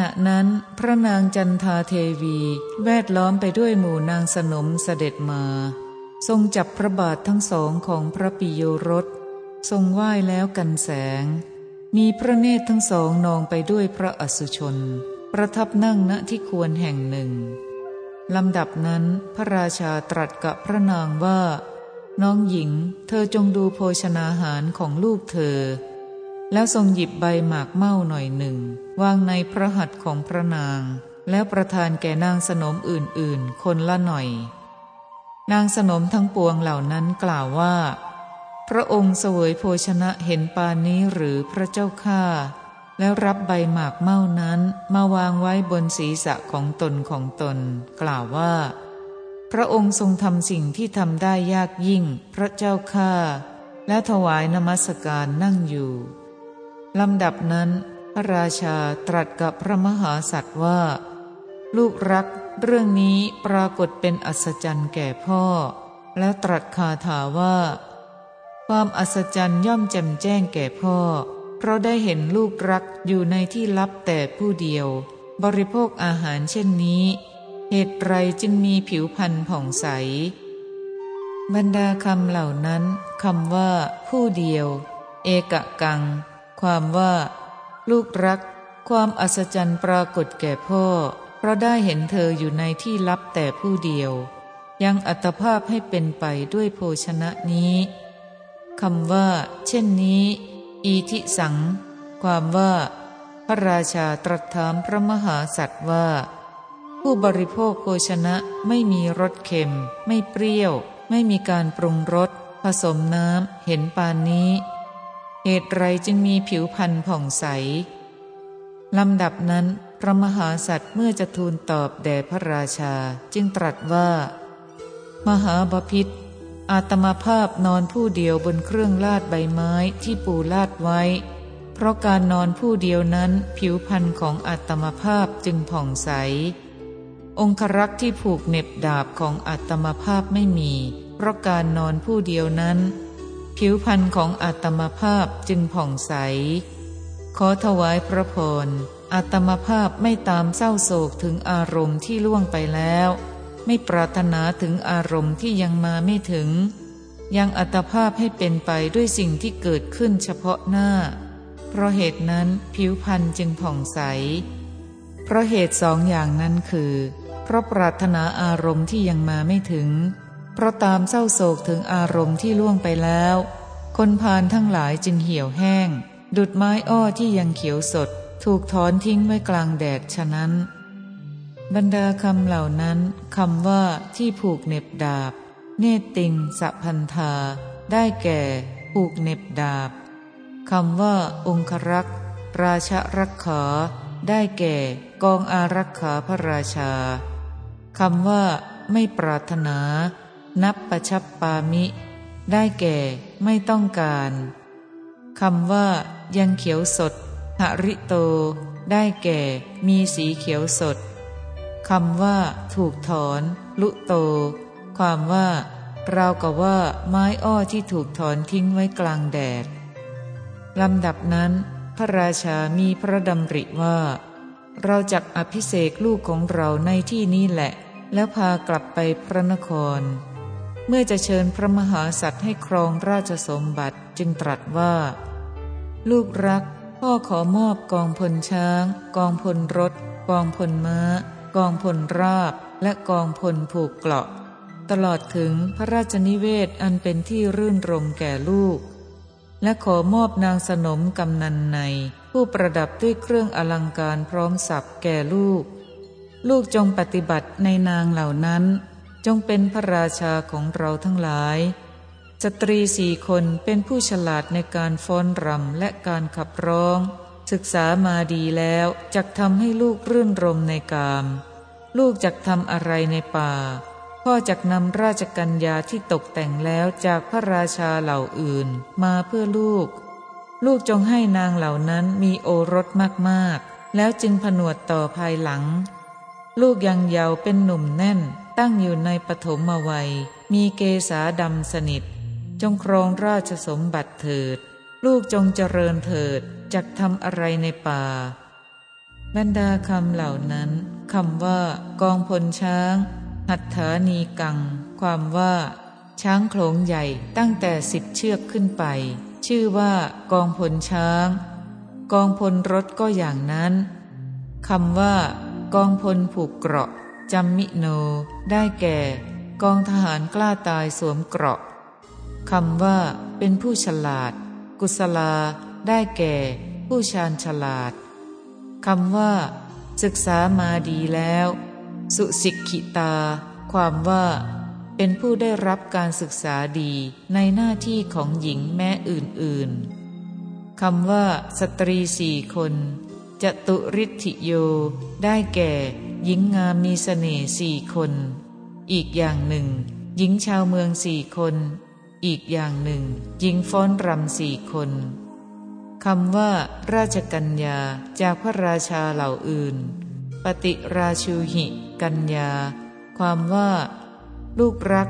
ณะนั้น พระนางจันทาเทวี แวดล้อมไปด้วยหมู่นางสนมเสด็จมา ทรงจับพระบาททั้งสองของพระปิโยรสทรงไหว้แล้วกันแสง มีพระเนตรทั้งสองนองไปด้วยพระอสุชน ประทับนั่งณที่ควรแห่งหนึ่งลำดับนั้นพระราชาตรัสกับพระนางว่า น้องหญิง เธอจงดูโภชนาหารของลูกเธอ แล้วทรงหยิบใบหมากเม่าหน่อยหนึ่ง วางในพระหัตถ์ของพระนาง แล้วประทานแก่นางสนมอื่นๆ คนละหน่อย นางสนมทั้งปวงเหล่านั้นกล่าวว่า พระองค์เสวยโภชนะเห็นปานนี้หรือพระเจ้าข้าแล้วรับใบหมากเม่านั้นมาวางไว้บนศีรษะของตนของตน กล่าวว่า พระองค์ทรงทำสิ่งที่ทำได้ยากยิ่ง พระเจ้าข้าแล้วถวายนมัสการนั่งอยู่ ลำดับนั้นพระราชาตรัสกับพระมหาสัตว์ว่า ลูกรักเรื่องนี้ปรากฏเป็นอัศจรรย์แก่พ่อ แล้วตรัสคาถาว่า ความอัศจรรย์ย่อมแจ่มแจ้งแก่พ่อ เพราะได้เห็นลูกรักอยู่ในที่ลับแต่ผู้เดียว บริโภคอาหารเช่นนี้ เหตุไรจึงมีผิวพรรณผ่องใส บรรดาคำเหล่านั้นคำว่า ผู้เดียว เอกกัง ความว่า ลูกรัก ความอัศจรรย์ปรากฏแก่พ่อ เพราะได้เห็นเธออยู่ในที่ลับแต่ผู้เดียว ยังอัตภาพให้เป็นไปด้วยโภชนะนี้คำว่า เช่นนี้ อีทิสัง ความว่า พระราชาตรัสถามพระมหาสัตว์ว่า ผู้บริโภคโภชนะไม่มีรสเค็ม ไม่เปรี้ยว ไม่มีการปรุงรสผสมน้ำเห็นปานนี้ เหตุไรจึงมีผิวพรรณผ่องใสลำดับนั้นพระมหาสัตว์เมื่อจะทูลตอบแด่พระราชาจึงตรัสว่า มหาบพิษอาตมาภาพนอนผู้เดียวบนเครื่องลาดใบไม้ที่ปูลาดไว้ เพราะการนอนผู้เดียวนั้นผิวพรรณของอาตมาภาพจึงผ่องใส องครักษ์ที่ผูกเน็บดาบของอาตมาภาพไม่มี เพราะการนอนผู้เดียวนั้น ผิวพรรณของอาตมาภาพจึงผ่องใส ขอถวายพระพรอาตมาภาพไม่ตามเศร้าโศกถึงอารมณ์ที่ล่วงไปแล้ว ไม่ปรารถนาถึงอารมณ์ที่ยังมาไม่ถึง ยังอัตภาพให้เป็นไปด้วยสิ่งที่เกิดขึ้นเฉพาะหน้า เพราะเหตุนั้นผิวพรรณจึงผ่องใส เพราะเหตุสองอย่างนั้นคือ เพราะปรารถนาอารมณ์ที่ยังมาไม่ถึง เพราะตามเศร้าโศกถึงอารมณ์ที่ล่วงไปแล้ว คนพานทั้งหลายจึงเหี่ยวแห้ง ดุดไม้อ้อที่ยังเขียวสด ถูกถอนทิ้งไว้กลางแดดฉะนั้น บรรดาคำเหล่านั้นคำว่าที่ผูกเน็บดาบ เนติงสะพันธา ได้แก่ ผูกเน็บดาบคำว่า องครักษ์ราชรักขาได้แก่กองอารักขาพระราชาคำว่า ไม่ปรารถนา นับประชับปามิ ได้แก่ไม่ต้องการคำว่า ยังเขียวสดหริโต ได้แก่มีสีเขียวสดคำว่า ถูกถอน ลุโต ความว่าเรากับว่าไม้อ้อที่ถูกถอนทิ้งไว้กลางแดดลำดับนั้น พระราชามีพระดำริว่า เราจักอภิเษกลูกของเราในที่นี้แหละ แล้วพากลับไปพระนคร เมื่อจะเชิญพระมหาสัตว์ให้ครองราชสมบัติจึงตรัสว่า ลูกรัก พ่อขอมอบกองพลช้าง กองพลรถ กองพลม้า กองพลราบ และกองพลผูกเกราะ ตลอดถึงพระราชนิเวศอันเป็นที่รื่นรมแก่ลูก และขอมอบนางสนมกำนันในผู้ประดับด้วยเครื่องอลังการพร้อมสับแก่ลูก ลูกจงปฏิบัติในนางเหล่านั้น จงเป็นพระราชาของเราทั้งหลาย สตรีสี่คนเป็นผู้ฉลาดในการฟ้อนรำและการขับร้อง ศึกษามาดีแล้วจักทำให้ลูกรื่นรมในกาม ลูกจักทำอะไรในป่า พ่อจักนำราชกัญญาที่ตกแต่งแล้วจากพระราชาเหล่าอื่นมาเพื่อลูก ลูกจงให้นางเหล่านั้นมีโอรสมากๆ แล้วจึงผนวดต่อภายหลัง ลูกยังเยาว์เป็นหนุ่มแน่น ตั้งอยู่ในปฐมวัย มีเกษาดำสนิท จงครองราชสมบัติเถิด ลูกจงเจริญเถิดจักทำอะไรในป่า บรรดาคำเหล่านั้นคำว่ากองพลช้าง หัตถานีกัง ความว่า ช้างโขลงใหญ่ตั้งแต่สิบเชือกขึ้นไป ชื่อว่ากองพลช้าง กองพลรถก็อย่างนั้นคำว่ากองพลผูกเกราะจำมิโน ได้แก่กองทหารกล้าตายสวมเกราะคำว่า เป็นผู้ฉลาด กุศลา ได้แก่ ผู้ชาญฉลาดคำว่า ศึกษามาดีแล้ว สุสิกขิตา ความว่า เป็นผู้ได้รับการศึกษาดีในหน้าที่ของหญิงแม้อื่นๆคำว่า สตรีสี่คนจตุริธิโย ได้แก่ หญิงงามมีสเสน่ห์สี่คน อีกอย่างหนึ่ง หญิงชาวเมืองสี่คน อีกอย่างหนึ่ง หญิงฟ้อนรำสี่คนคำว่า ราชกัญญาจากพระราชาเหล่าอื่น ปฏิราชูหิ กัญญา ความว่า ลูกรัก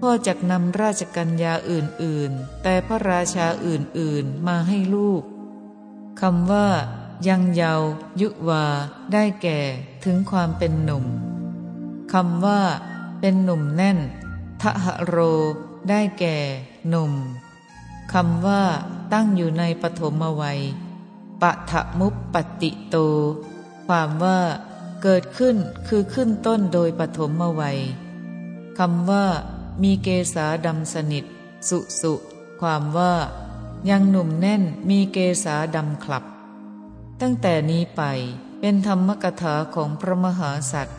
พ่อจักนำราชกัญญาอื่นๆ แต่พระราชาอื่นๆมาให้ลูกคำว่า ยังเยายุวา ได้แก่ถึงความเป็นหนุ่มคำว่า เป็นหนุ่มแน่นทหโร ได้แก่หนุ่มคำว่า ตั้งอยู่ในปฐมวัยปะทะมุปปติโต ความว่า เกิดขึ้นคือขึ้นต้นโดยปฐมวัยคำว่า มีเกษาดำสนิท สุสุ ความว่า ยังหนุ่มแน่นมีเกษาดำคลับ ตั้งแต่นี้ไปเป็นธรรมกถาของพระมหาสัตว์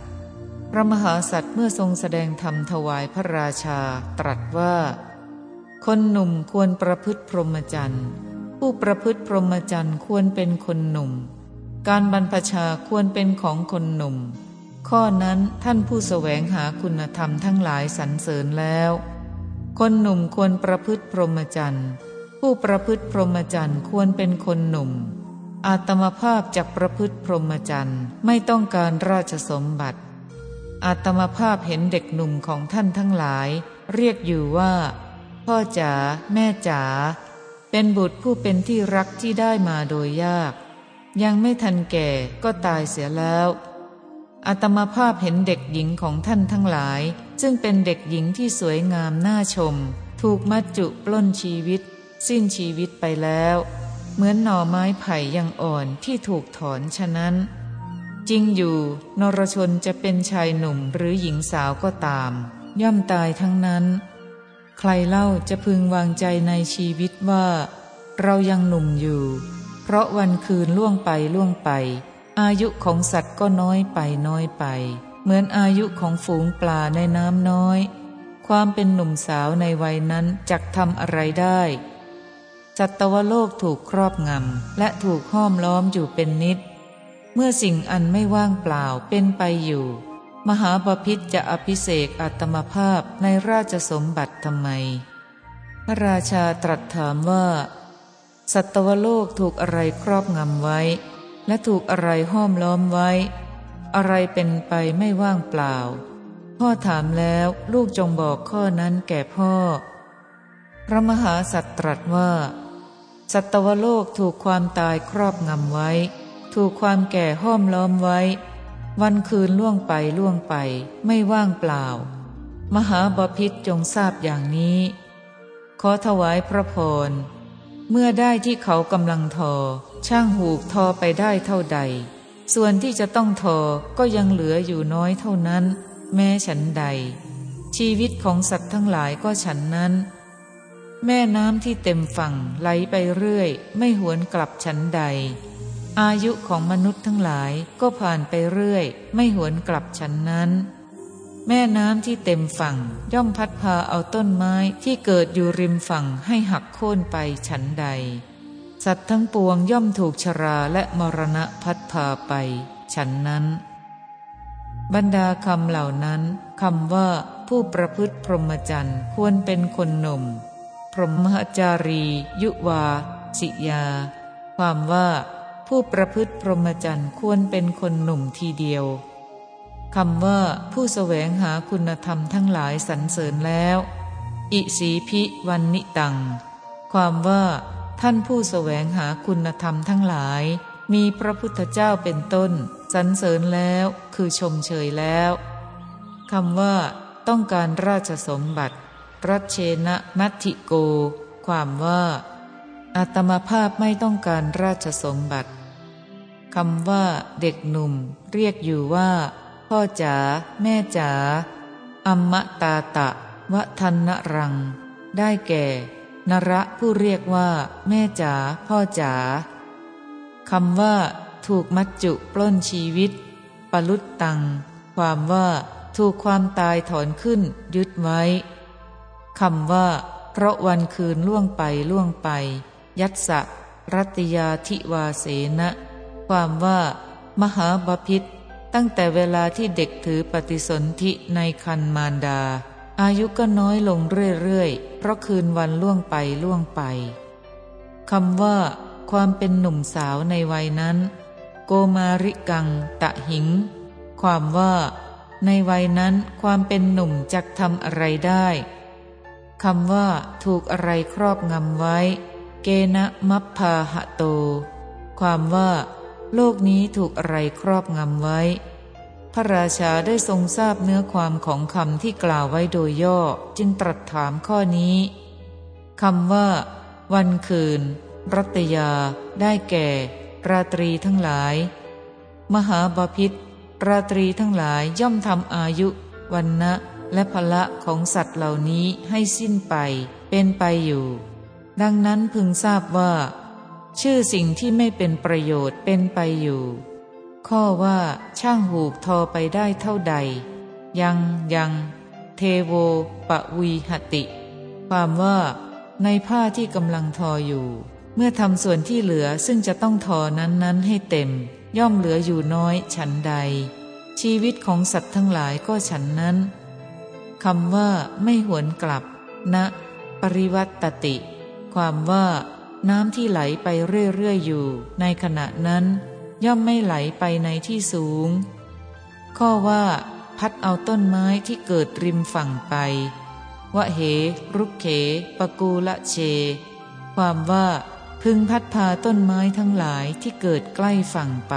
พระมหาสัตว์เมื่อทรงแสดงธรรมถวายพระราชาตรัสว่า คนหนุ่มควรประพฤติพรหมจรรย์ ผู้ประพฤติพรหมจรรย์ควรเป็นคนหนุ่ม การบรรพชาควรเป็นของคนหนุ่ม ข้อนั้นท่านผู้แสวงหาคุณธรรมทั้งหลายสรรเสริญแล้ว คนหนุ่มควรประพฤติพรหมจรรย์ ผู้ประพฤติพรหมจรรย์ควรเป็นคนหนุ่ม อาตมภาพจะประพฤติพรหมจรรย์ไม่ต้องการราชสมบัติ อาตมภาพเห็นเด็กหนุ่มของท่านทั้งหลาย เรียกอยู่ว่า พ่อจ๋าแม่จ๋าเป็นบุตรผู้เป็นที่รักที่ได้มาโดยยาก ยังไม่ทันแก่ก็ตายเสียแล้วอาตมาภาพเห็นเด็กหญิงของท่านทั้งหลาย ซึ่งเป็นเด็กหญิงที่สวยงามน่าชม ถูกมัดจุปล้นชีวิต สิ้นชีวิตไปแล้ว เหมือนหน่อไม้ไผ่ยังอ่อนที่ถูกถอนฉะนั้น จริงอยู่ นรชนจะเป็นชายหนุ่มหรือหญิงสาวก็ตาม ย่อมตายทั้งนั้น ใครเล่าจะพึงวางใจในชีวิตว่า เรายังหนุ่มอยู่ เพราะวันคืนล่วงไปล่วงไป อายุของสัตว์ก็น้อยไปน้อยไป เหมือนอายุของฝูงปลาในน้ำน้อย ความเป็นหนุ่มสาวในวัยนั้นจักทำอะไรได้ สัตวโลกถูกครอบงำ และถูกห้อมล้อมอยู่เป็นนิด เมื่อสิ่งอันไม่ว่างเปล่าเป็นไปอยู่ มหาปพิธจะอภิเษกอัตมภาพในราชสมบัติทำไม พระราชาตรัสถามว่า สัตวโลกถูกอะไรครอบงำไว้ และถูกอะไรห้อมล้อมไว้ อะไรเป็นไปไม่ว่างเปล่า พ่อถามแล้วลูกจงบอกข้อนั้นแก่พ่อพระมหาสัตตรัสว่า สัตวโลกถูกความตายครอบงำไว้ ถูกความแก่ห้อมล้อมไว้ วันคืนล่วงไปล่วงไป ไม่ว่างเปล่า มหาบพิษจงทราบอย่างนี้ ขอถวายพระพร เมื่อได้ที่เขากำลังทอ ช่างหูกทอไปได้เท่าใด ส่วนที่จะต้องทอก็ยังเหลืออยู่น้อยเท่านั้น แม้ฉันใด ชีวิตของสัตว์ทั้งหลายก็ฉันนั้น แม่น้ำที่เต็มฝั่งไหลไปเรื่อย ไม่หวนกลับฉันใด อายุของมนุษย์ทั้งหลายก็ผ่านไปเรื่อย ไม่หวนกลับฉันนั้น แม่น้ำที่เต็มฝั่งย่อมพัดพาเอาต้นไม้ที่เกิดอยู่ริมฝั่งให้หักโค่นไปฉันใด สัตว์ทั้งปวงย่อมถูกชราและมรณะพัดพาไปฉันนั้น บรรดาคำเหล่านั้นคำว่าผู้ประพฤติพรหมจรรย์ควรเป็นคนหนุ่ม พรหมจารี ยุวา สิยา ความว่าผู้ประพฤติพรหมจรรย์ควรเป็นคนหนุ่มทีเดียวคำว่าผู้แสวงหาคุณธรรมทั้งหลายสรรเสริญแล้ว อิสีพิวันนิตัง ความว่าท่านผู้แสวงหาคุณธรรมทั้งหลาย มีพระพุทธเจ้าเป็นต้นสรรเสริญแล้วคือชมเชยแล้วคำว่าต้องการราชสมบัติ รัชเชนะนัตถิโก ความว่าอาตมาภาพไม่ต้องการราชสมบัติคำว่าเด็กหนุ่ม เรียกอยู่ว่า พ่อจ๋าแม่จ๋าอัมมะตาตะวะทันนรัง ได้แก่ นระผู้เรียกว่า แม่จ๋าพ่อจ๋าคำว่า ถูกมัจจุปล้นชีวิต ปลุตตัง ความว่า ถูกความตายถอนขึ้น ยึดไว้ คำว่า เพราะวันคืนล่วงไปล่วงไป ยัตสะรัตยาธิวาเสนะ ความว่า มหาบาพิษตั้งแต่เวลาที่เด็กถือปฏิสนธิในคันมารดา อายุก็น้อยลงเรื่อยๆ เพราะคืนวันล่วงไปล่วงไปคำว่า ความเป็นหนุ่มสาวในวัยนั้น โกมาริกัง ตะหิง ความว่า ในวัยนั้นความเป็นหนุ่มจักทำอะไรได้ คำว่าถูกอะไรครอบงำไว้ เกณะมัพพาหะโต ความว่า โลกนี้ถูกอะไรครอบงำไว้ พระราชาได้ทรงทราบเนื้อความของคำที่กล่าวไว้โดยย่อจึงตรัสถามข้อนี้คำว่า วันคืน รัตยา ได้แก่ ราตรีทั้งหลาย มหาบาพิษราตรีทั้งหลายย่อมทำอายุวันนะ และพละของสัตว์เหล่านี้ให้สิ้นไป เป็นไปอยู่ ดังนั้นพึงทราบว่า ชื่อสิ่งที่ไม่เป็นประโยชน์เป็นไปอยู่ ข้อว่าช่างหูกทอไปได้เท่าใด ยังยัง เทโวปะวีหติ ความว่า ในผ้าที่กำลังทออยู่ เมื่อทำส่วนที่เหลือซึ่งจะต้องทอนั้นๆให้เต็ม ย่อมเหลืออยู่น้อยฉันใด ชีวิตของสัตว์ทั้งหลายก็ฉันนั้น คำว่าไม่หวนกลับณนะปริวัตติ ความว่า น้ำที่ไหลไปเรื่อยๆอยู่ ในขณะนั้น ย่อมไม่ไหลไปในที่สูง ข้อว่า พัดเอาต้นไม้ที่เกิดริมฝั่งไปวะเหรุกเข ปกูละเช ความว่าพึงพัดพาต้นไม้ทั้งหลายที่เกิดใกล้ฝั่งไป